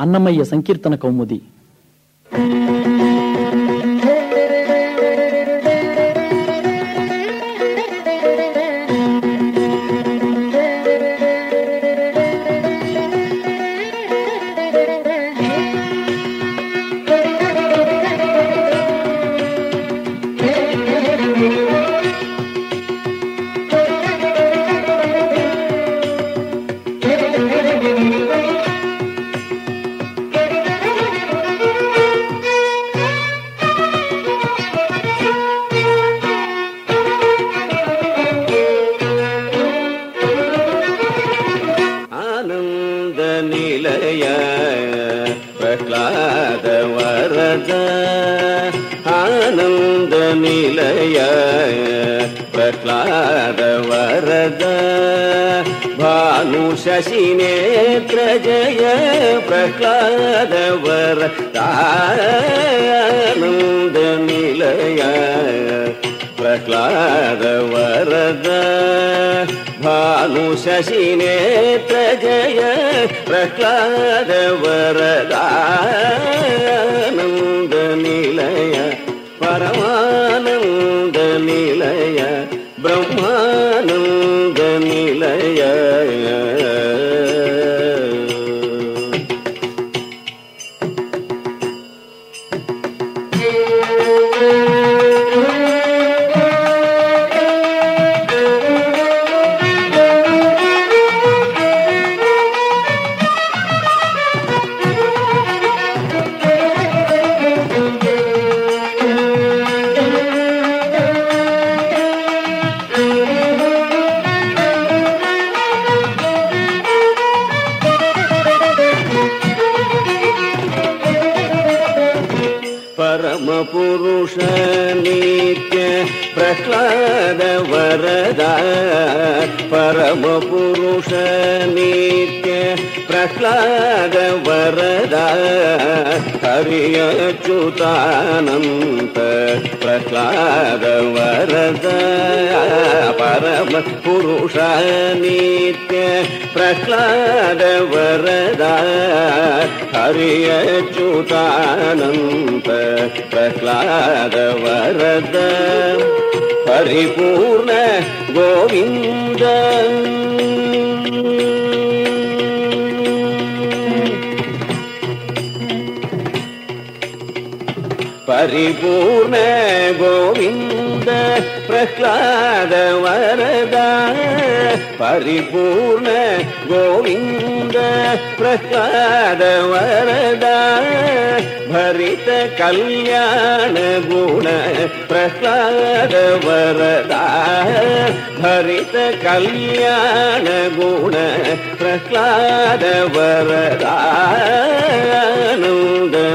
అన్నమయ్య సంకీర్తన కౌముది பிரகலாத நிலைய பிரகலாத வரத ஆனந்த நிலைய பிரகலாத வரத பானு சசி நேத்திர ஜய பிரகலாத வரத ஆனந்த நிலைய பிரகலாத வரத ഭാനുശശിനേത്ര ജയ പ്രഹ്ലാദവരദാനന്ദ നിലയ പരമാനന്ദ നിലയ ബ്രഹ്മാനന്ദ നിലയ परमपुरुष नित्य प्रह्लाद वरदा परमपुरुष नित्य ఆహ్లాద వరద హరియచ్యుతానంత ప్రహ్లాద వరద పరమ పురుష నిత్య ప్రహ్లాద వరద హరియచ్యుతానంత ప్రహ్లాద వరద పరిపూర్ణ గోవింద பரிபூர்ண கோவிந்த பிரஹ்லாத வரத. பரிபூர்ண கோவிந்த பிரஹ்லாத வரத. பரித கல்யாண குண பிரஹ்லாத வரத. பரித கல்யாண குண பிரஹ்லாத வரதானந்த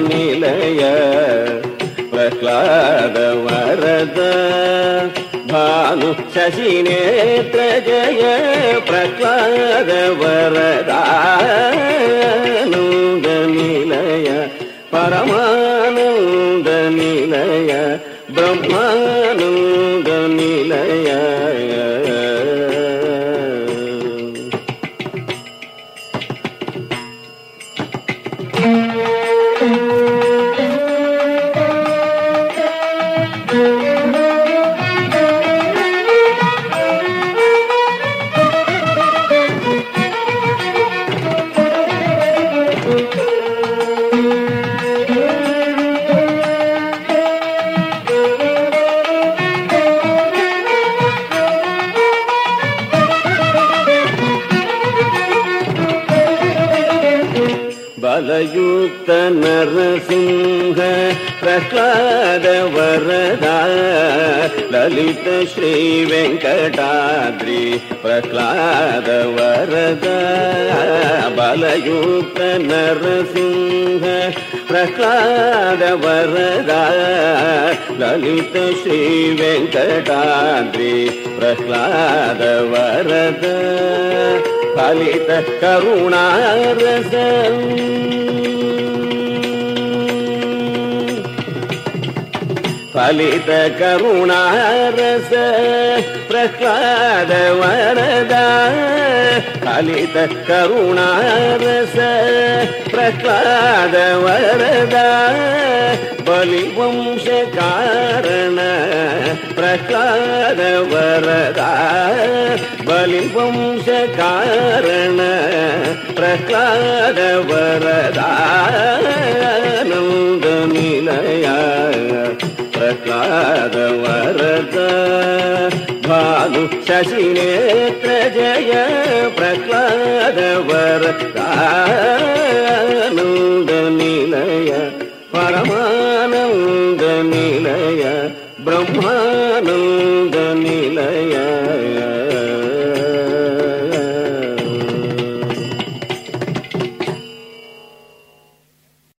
நிலைய ಕಲ್ಯಾಣ ಗುಣ ಪ್ರಹ್ಲಾದ ವರದಾನಂದ ನಿಲಯ ಪ್ರಹ್ಲಾದ ವರದ ಭಾನು ಶಶಿ ನೇತ್ರ ಜಯ ಪ್ರಹ್ಲಾದ ವರದಾನಂದ ನಿಲಯ ಪರಮಾನಂದ ನಿಲಯ ಬ್ರಹ್ಮಾನಂದ ನಿಲಯ கலயுத்த நரசிங்க பிரகலாத வரதா லலித ஸ்ரீ வெங்கடாத்ரி பிரகலாத வரதா பலயுத்த நரசிங்க பிரகலாத வரதா லலித ஸ்ரீ வெங்கடாத்ரி பிரகலாத வரதா. पलित करुणारस पलित प्रकार वरदा கலித கருணாரச பிரகலாத வரதா பலி வம்ச காரண பிரகலாத வரதா பலி வம்ச காரண ಕಾದ ವರದ ಭಾನು ಶಶಿ ನೇತ್ರ ಜಯ ಪ್ರಹ್ಲಾದ ವರದಾನಂದ ನಿಲಯ ಪರಮಾನಂದ ನಿಲಯ ಬ್ರಹ್ಮಾನಂದ ನಿಲಯ